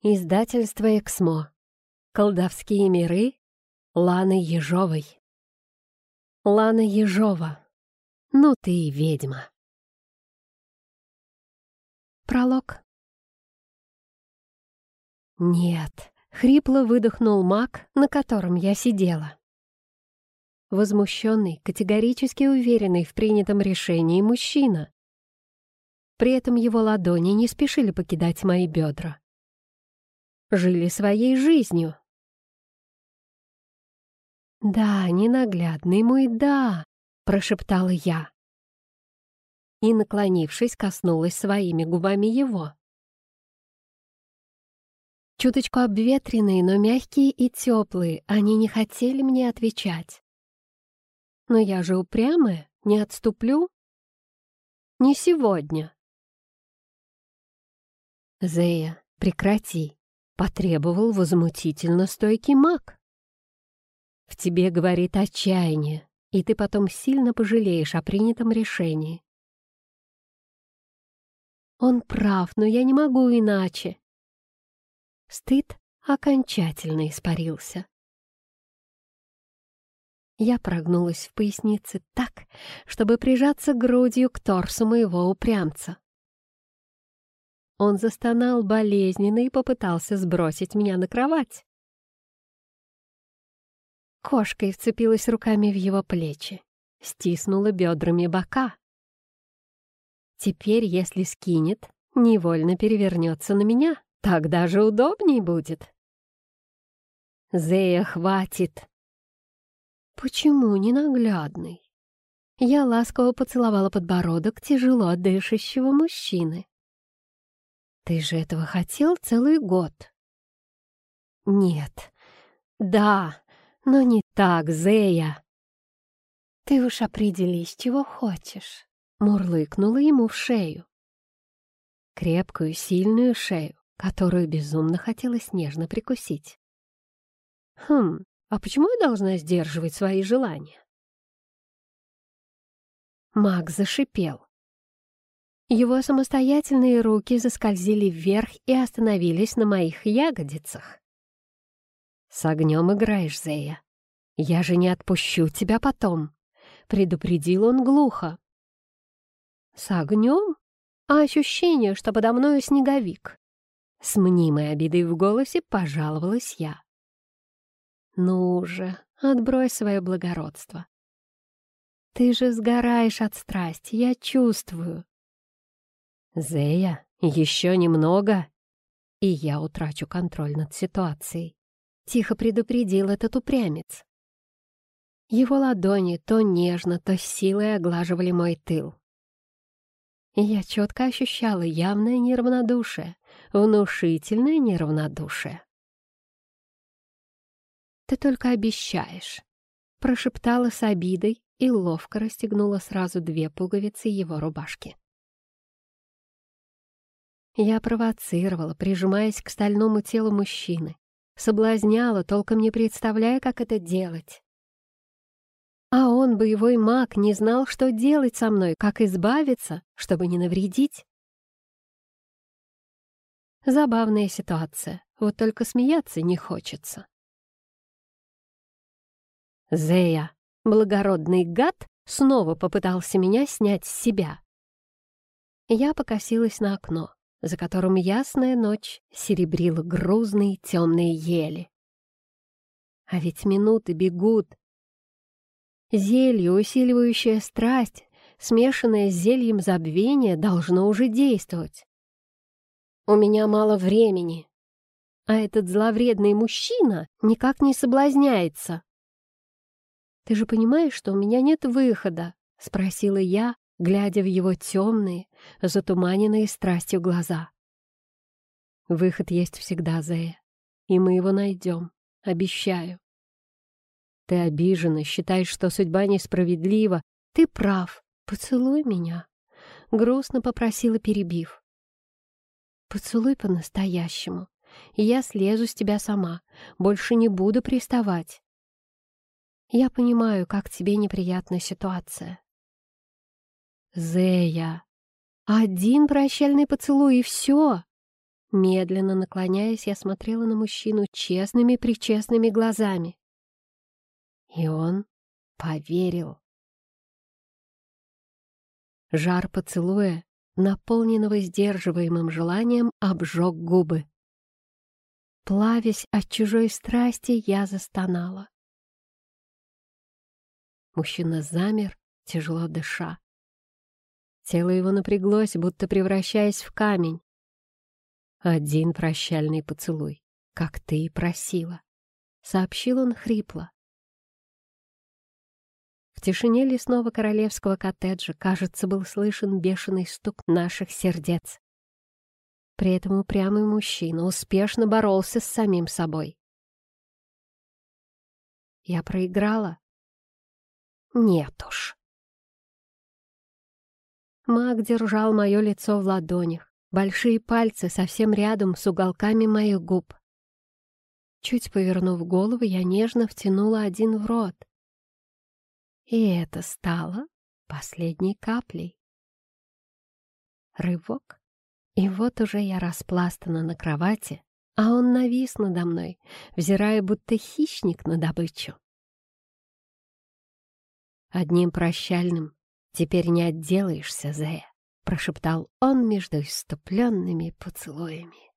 Издательство «Эксмо». Колдовские миры Ланы Ежовой. Лана Ежова. Ну ты и ведьма. Пролог. Нет, хрипло выдохнул маг, на котором я сидела. Возмущенный, категорически уверенный в принятом решении мужчина. При этом его ладони не спешили покидать мои бедра жили своей жизнью. «Да, ненаглядный мой, да!» — прошептала я. И, наклонившись, коснулась своими губами его. Чуточку обветренные, но мягкие и теплые, они не хотели мне отвечать. Но я же упрямая, не отступлю. Не сегодня. Зея, прекрати потребовал возмутительно стойкий маг. В тебе говорит отчаяние, и ты потом сильно пожалеешь о принятом решении. Он прав, но я не могу иначе. Стыд окончательно испарился. Я прогнулась в пояснице так, чтобы прижаться грудью к торсу моего упрямца. Он застонал болезненно и попытался сбросить меня на кровать. Кошкой вцепилась руками в его плечи, стиснула бедрами бока. Теперь, если скинет, невольно перевернется на меня, так даже удобней будет. Зея, хватит! Почему ненаглядный? Я ласково поцеловала подбородок тяжело дышащего мужчины. Ты же этого хотел целый год. Нет. Да, но не так, Зея. Ты уж определись, чего хочешь. Мурлыкнула ему в шею. Крепкую, сильную шею, которую безумно хотелось нежно прикусить. Хм, а почему я должна сдерживать свои желания? Маг зашипел. Его самостоятельные руки заскользили вверх и остановились на моих ягодицах. «С огнем играешь, Зея. Я же не отпущу тебя потом», — предупредил он глухо. «С огнем? А ощущение, что подо мною снеговик?» С мнимой обидой в голосе пожаловалась я. «Ну же, отбрось свое благородство. Ты же сгораешь от страсти, я чувствую. «Зея, еще немного, и я утрачу контроль над ситуацией», — тихо предупредил этот упрямец. Его ладони то нежно, то силой оглаживали мой тыл. Я четко ощущала явное неравнодушие, внушительное неравнодушие. «Ты только обещаешь», — прошептала с обидой и ловко расстегнула сразу две пуговицы его рубашки. Я провоцировала, прижимаясь к стальному телу мужчины. Соблазняла, толком не представляя, как это делать. А он, боевой маг, не знал, что делать со мной, как избавиться, чтобы не навредить. Забавная ситуация, вот только смеяться не хочется. Зея, благородный гад, снова попытался меня снять с себя. Я покосилась на окно за которым ясная ночь серебрила грузные темные ели. А ведь минуты бегут. Зелье, усиливающее страсть, смешанное с зельем забвения, должно уже действовать. У меня мало времени, а этот зловредный мужчина никак не соблазняется. «Ты же понимаешь, что у меня нет выхода?» — спросила я, глядя в его темные, затуманенные страстью глаза. «Выход есть всегда, Зея, и мы его найдем, обещаю. Ты обижена, считаешь, что судьба несправедлива. Ты прав, поцелуй меня», — грустно попросила, перебив. «Поцелуй по-настоящему, и я слезу с тебя сама, больше не буду приставать. Я понимаю, как тебе неприятная ситуация, Зея. Один прощальный поцелуй и все. Медленно наклоняясь, я смотрела на мужчину честными-причестными глазами. И он поверил. Жар поцелуя, наполненного сдерживаемым желанием, обжег губы. Плавясь от чужой страсти, я застонала. Мужчина замер, тяжело дыша. Тело его напряглось, будто превращаясь в камень. «Один прощальный поцелуй, как ты и просила», — сообщил он хрипло. В тишине лесного королевского коттеджа, кажется, был слышен бешеный стук наших сердец. При этом упрямый мужчина успешно боролся с самим собой. Я проиграла? Нет уж. Маг держал мое лицо в ладонях. Большие пальцы совсем рядом с уголками моих губ. Чуть повернув голову, я нежно втянула один в рот. И это стало последней каплей. Рывок, и вот уже я распластана на кровати, а он навис надо мной, взирая будто хищник на добычу. Одним прощальным теперь не отделаешься, Зея прошептал он между иступленными поцелуями.